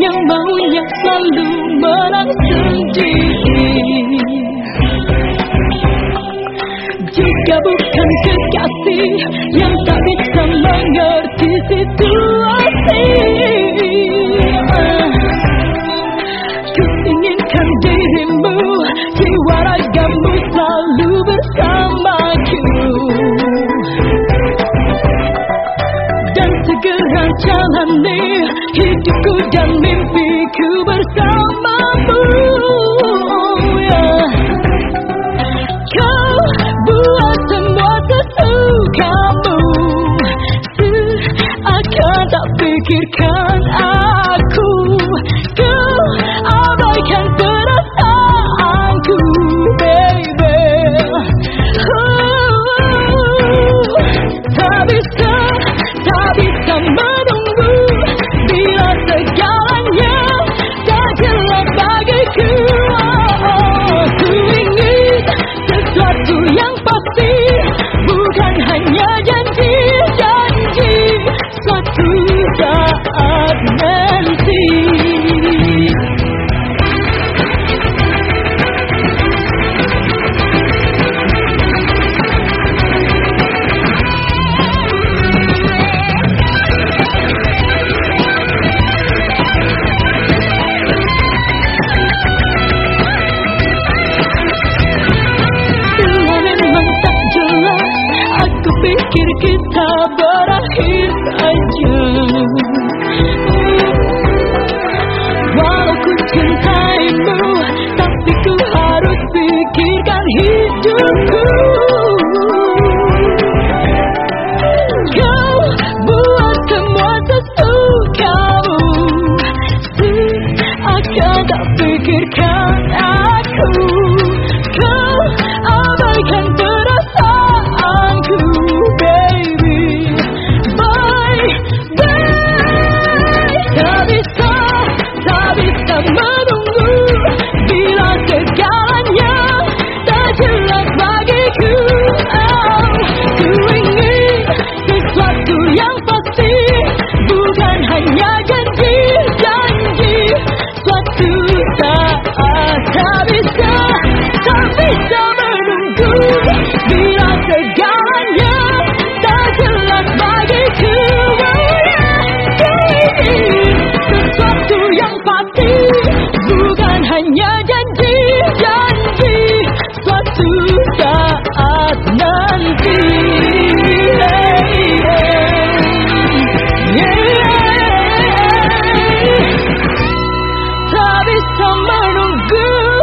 yang baunya selalu merangsang Jika bukan kekasih yang tak bisa mengerti situasi Ku inginkan dirimu, jiwa ragamu selalu bersamaku. Dan segera jalani hidup dan mimpiku bersamamu. Oh yeah. Kau buat semua sesukamu. Seakan tak pikirkan aku. saat he Abi sen bana